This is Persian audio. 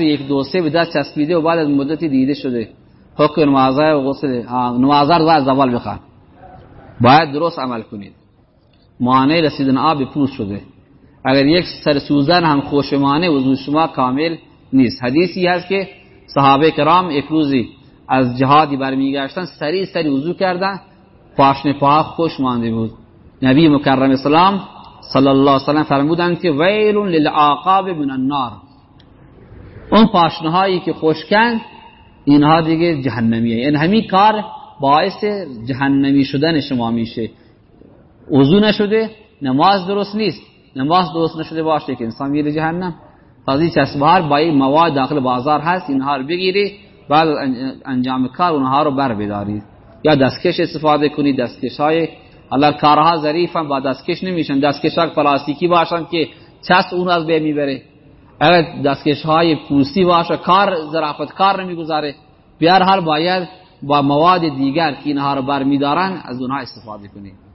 یک دو سه به دست چسبیده و بعد از مدتی دیده شده. حکم نمازه و غسل نمازه رو از اول بخوان باید درست عمل کنید. مانع رسیدن آب پوست شده. اگر یک سر سوزن هم خوشمانه وضو شما کامل نیست. حدیثی هست که صحابه کرام یک روزی از جهادی برمیگشتن سری سری وضو کردن. پاشن پاها خوش مانده بود. نبی مکرم اسلام صلی الله علیه وسلم فرمودند که ویل للعاقاب من النار. اون پاشنه هایی که خشکن اینها دیگه جهنمیه. یعنی همین کار باعث جهنمی شدن شما میشه. وضو نشده نماز درست نیست. نماز درست نشده باشه که انسان میره جهنم. تازی چسبهار با این مواد داخل بازار هست اینها رو بگیری بعد انجام کار اونها رو بر بدارید یا دستکش استفاده کنید دستکش های الله کارها ظریفن با دستکش نمیشن. دستکش های پلاستیکی باشن که چسب اون از بین می‌بره. اگر دستکش های پوستی باشه کار ظرافت کار نمی‌گذاره. بیار حال باید با مواد دیگر که اینها رو بر میدارن از اونها استفاده کنید